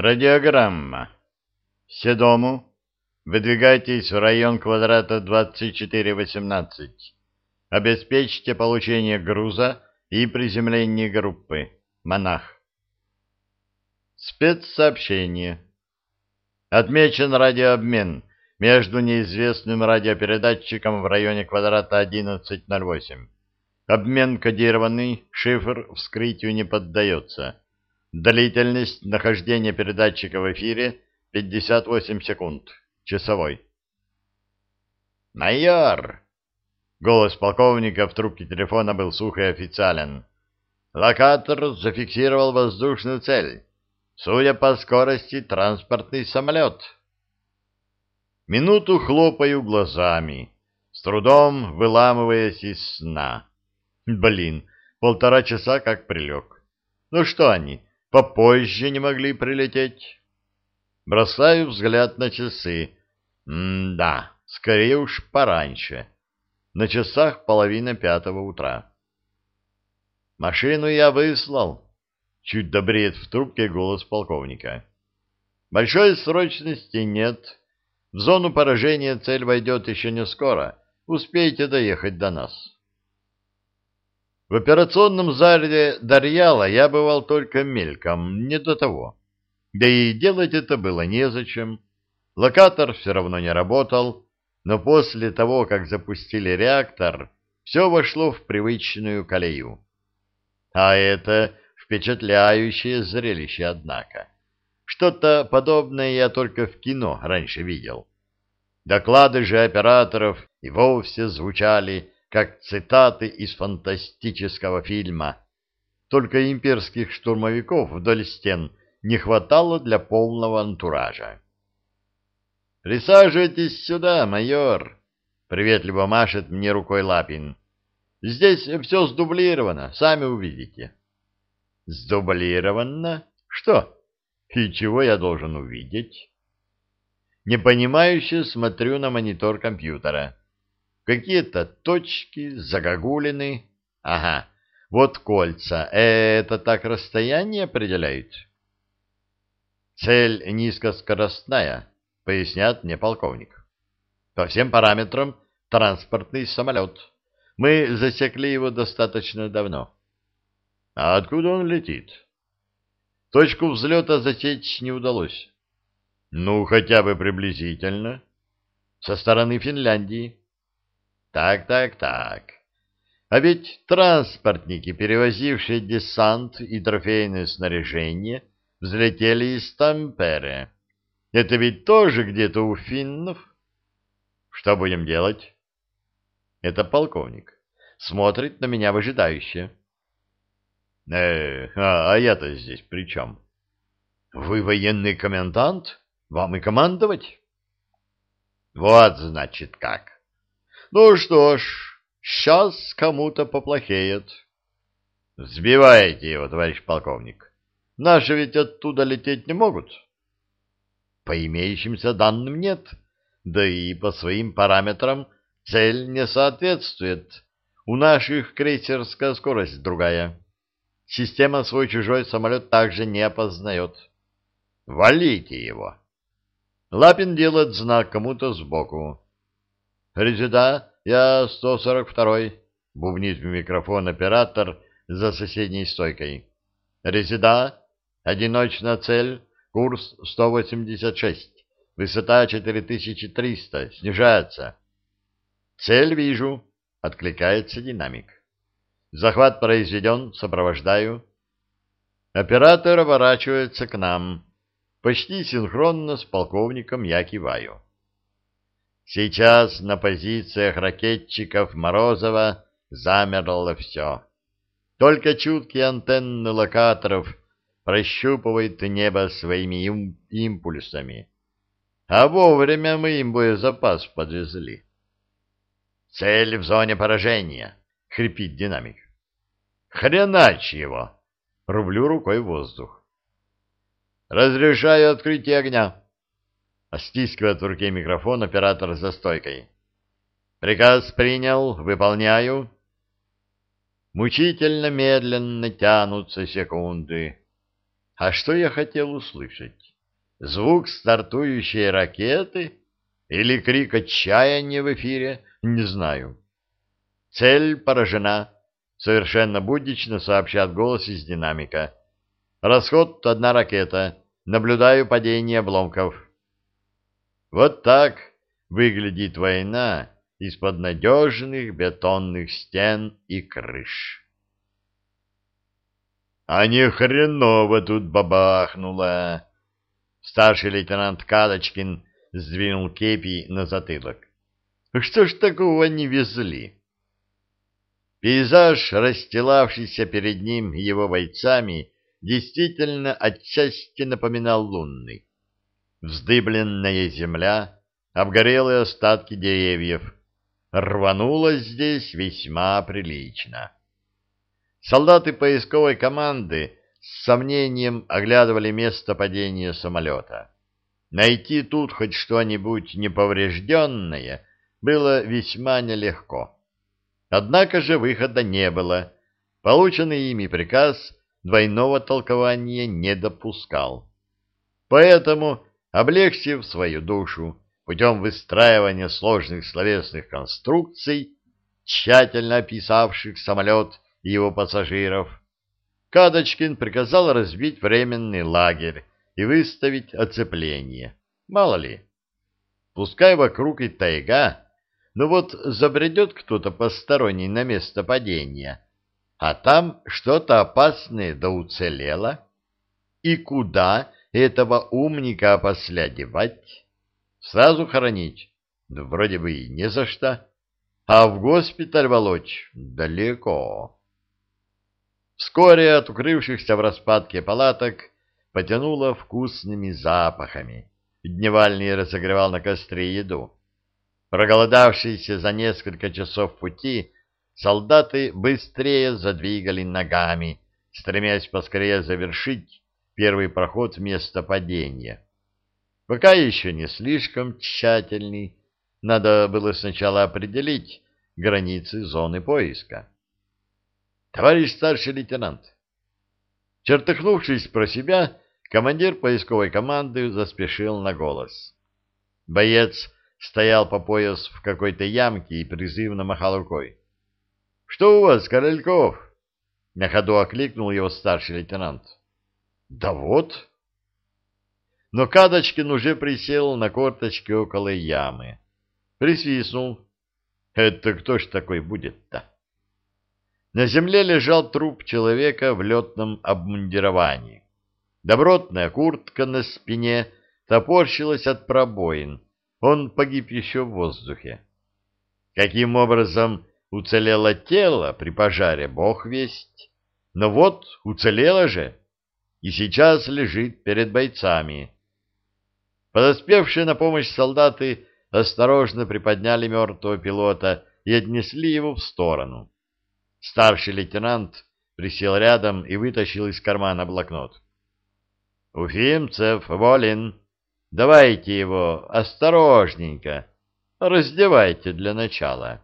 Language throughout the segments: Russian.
Радиограмма. Седому. Выдвигайтесь в район квадрата 2418. Обеспечьте получение груза и приземление группы. Монах. Спецсообщение. Отмечен радиообмен между неизвестным радиопередатчиком в районе квадрата 1108. Обмен кодированный, шифр вскрытию не поддается. Длительность нахождения передатчика в эфире 58 секунд. Часовой. «Майор!» Голос полковника в трубке телефона был сух и официален. Локатор зафиксировал воздушную цель. Судя по скорости, транспортный самолет. Минуту хлопаю глазами, с трудом выламываясь из сна. Блин, полтора часа как прилег. Ну что они, попозже не могли прилететь. Бросаю взгляд на часы. М-да, скорее уж пораньше. На часах половина пятого утра. Машину я выслал. Чуть добреет в трубке голос полковника. Большой срочности нет. В зону поражения цель войдет еще не скоро. Успейте доехать до нас. В операционном зале Дарьяла я бывал только мельком, не до того. Да и делать это было незачем. Локатор все равно не работал, но после того, как запустили реактор, все вошло в привычную колею. А это впечатляющее зрелище, однако. Что-то подобное я только в кино раньше видел. Доклады же операторов и вовсе звучали как цитаты из фантастического фильма. Только имперских штурмовиков вдоль стен не хватало для полного антуража. «Присаживайтесь сюда, майор!» — приветливо машет мне рукой Лапин. «Здесь все сдублировано, сами увидите». «Сдублировано? Что? И чего я должен увидеть?» Непонимающе смотрю на монитор компьютера. Какие-то точки, загогулины. Ага, вот кольца. Это так расстояние определяют? Цель низкоскоростная, пояснят мне полковник. По всем параметрам транспортный самолет. Мы засекли его достаточно давно. А откуда он летит? Точку взлета засечь не удалось. Ну, хотя бы приблизительно. Со стороны Финляндии. Так, так, так. А ведь транспортники, перевозившие десант и трофейное снаряжение, взлетели из Тампере. Это ведь тоже где-то у финнов. Что будем делать? Это полковник. Смотрит на меня выжидающе. Э, а, а я-то здесь при чем? Вы военный комендант? Вам и командовать? Вот, значит, как. Ну что ж, сейчас кому-то поплохеет. Сбивайте его, товарищ полковник. Наши ведь оттуда лететь не могут. По имеющимся данным нет, да и по своим параметрам цель не соответствует. У наших крейсерская скорость другая. Система свой-чужой самолет также не опознает. Валите его. Лапин делает знак кому-то сбоку. «Резида, я 142-й», — бубнит в микрофон оператор за соседней стойкой. «Резида, одиночная цель, курс 186, высота 4300, снижается». «Цель вижу», — откликается динамик. «Захват произведен, сопровождаю». Оператор оборачивается к нам. Почти синхронно с полковником я киваю. Сейчас на позициях ракетчиков Морозова замерло все. Только чуткие антенны локаторов прощупывают небо своими им импульсами. А вовремя мы им боезапас подвезли. «Цель в зоне поражения!» — хрипит динамик. «Хренач его!» — рублю рукой воздух. «Разрешаю открытие огня!» Стискивает в руке микрофон оператор за стойкой. «Приказ принял. Выполняю». Мучительно медленно тянутся секунды. А что я хотел услышать? Звук стартующей ракеты? Или крик отчаяния в эфире? Не знаю. Цель поражена. Совершенно буднично сообщает голос из динамика. Расход одна ракета. Наблюдаю падение обломков. Вот так выглядит война из-под надежных бетонных стен и крыш. А не хреново тут бабахнуло. Старший лейтенант Кадочкин сдвинул кепи на затылок. Что ж такого не везли? Пейзаж, расстилавшийся перед ним его бойцами, действительно отчасти напоминал лунный. Вздыбленная земля, обгорелые остатки деревьев. Рвануло здесь весьма прилично. Солдаты поисковой команды с сомнением оглядывали место падения самолета. Найти тут хоть что-нибудь неповрежденное было весьма нелегко. Однако же выхода не было. Полученный ими приказ двойного толкования не допускал. Поэтому, облегчив свою душу путем выстраивания сложных словесных конструкций, тщательно описавших самолет и его пассажиров, Кадочкин приказал разбить временный лагерь и выставить оцепление. Мало ли. Пускай вокруг и тайга, но вот забредет кто-то посторонний на место падения, а там что-то опасное да уцелело. И куда этого умника опосля девать? Сразу хоронить? Да вроде бы и не за что. А в госпиталь волочь далеко. Вскоре от укрывшихся в распадке палаток потянуло вкусными запахами. Дневальный разогревал на костре еду. Проголодавшиеся за несколько часов пути, солдаты быстрее задвигали ногами, стремясь поскорее завершить первый проход в место падения. Пока еще не слишком тщательный, надо было сначала определить границы зоны поиска. Товарищ старший лейтенант. Чертыхнувшись про себя, командир поисковой команды заспешил на голос. Боец стоял по пояс в какой-то ямке и призывно махал рукой. — Что у вас, Корольков? — на ходу окликнул его старший лейтенант. — Да вот. Но Кадочкин уже присел на корточки около ямы. Присвистнул. — Это кто ж такой будет-то? На земле лежал труп человека в летном обмундировании. Добротная куртка на спине топорщилась от пробоин. Он погиб еще в воздухе. Каким образом уцелело тело при пожаре, бог весть. Но вот уцелело же, и сейчас лежит перед бойцами. Подоспевшие на помощь солдаты осторожно приподняли мертвого пилота и отнесли его в сторону. Старший лейтенант присел рядом и вытащил из кармана блокнот. «Уфимцев, Волин, давайте его осторожненько, раздевайте для начала».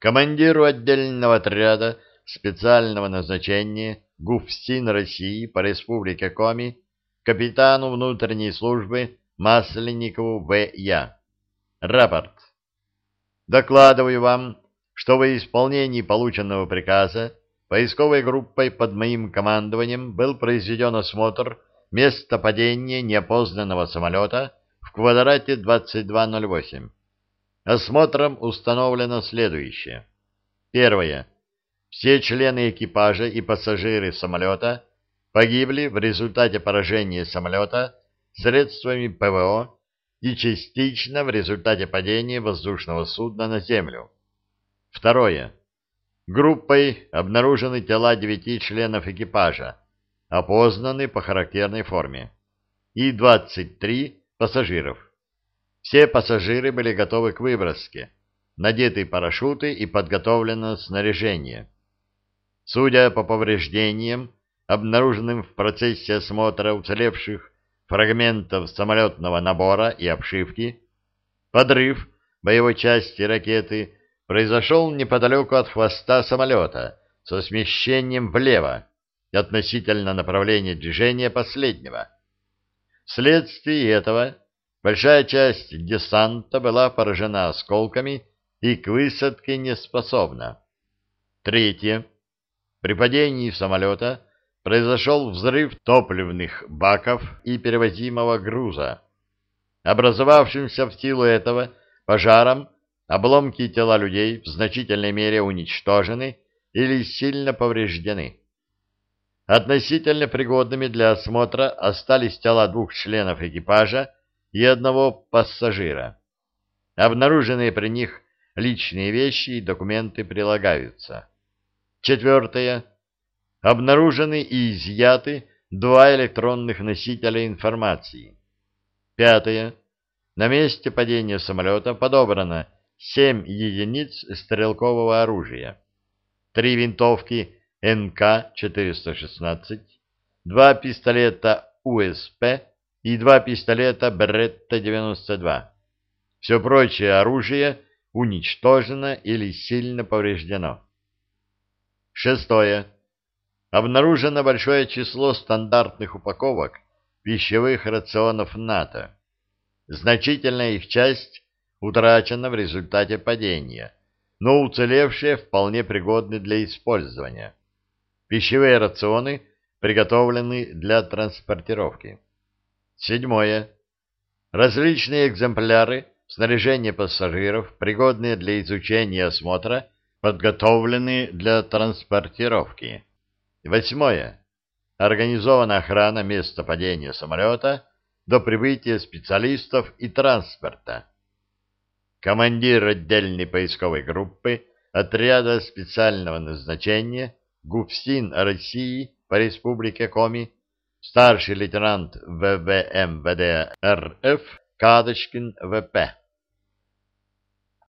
Командиру отдельного отряда специального назначения ГУФСИН России по Республике Коми капитану внутренней службы Масленникову В.Я. Рапорт. Докладываю вам что во исполнении полученного приказа поисковой группой под моим командованием был произведен осмотр места падения неопознанного самолета в квадрате 2208. Осмотром установлено следующее. Первое. Все члены экипажа и пассажиры самолета погибли в результате поражения самолета средствами ПВО и частично в результате падения воздушного судна на землю. Второе. Группой обнаружены тела девяти членов экипажа, опознаны по характерной форме, и 23 пассажиров. Все пассажиры были готовы к выброске, надеты парашюты и подготовлено снаряжение. Судя по повреждениям, обнаруженным в процессе осмотра уцелевших фрагментов самолетного набора и обшивки, подрыв боевой части ракеты произошел неподалеку от хвоста самолета со смещением влево. относительно направления движения последнего. Вследствие этого большая часть десанта была поражена осколками и к высадке не способна. Третье. При падении самолета произошел взрыв топливных баков и перевозимого груза. Образовавшимся в силу этого пожаром обломки тела людей в значительной мере уничтожены или сильно повреждены. Относительно пригодными для осмотра остались тела двух членов экипажа и одного пассажира. Обнаруженные при них личные вещи и документы прилагаются. Четвертое. Обнаружены и изъяты два электронных носителя информации. Пятое. На месте падения самолета подобрано 7 единиц стрелкового оружия, три винтовки НК-416, два пистолета УСП и два пистолета Беретта-92. Все прочее оружие уничтожено или сильно повреждено. Шестое. Обнаружено большое число стандартных упаковок пищевых рационов НАТО. Значительная их часть утрачена в результате падения, но уцелевшие вполне пригодны для использования. Пищевые рационы приготовлены для транспортировки. Седьмое. Различные экземпляры снаряжения пассажиров, пригодные для изучения осмотра, подготовлены для транспортировки. Восьмое. Организована охрана места падения самолета до прибытия специалистов и транспорта. Командир отдельной поисковой группы отряда специального назначения ГУФСИН России по Республике Коми, старший лейтенант ВВМВД РФ Кадочкин ВП.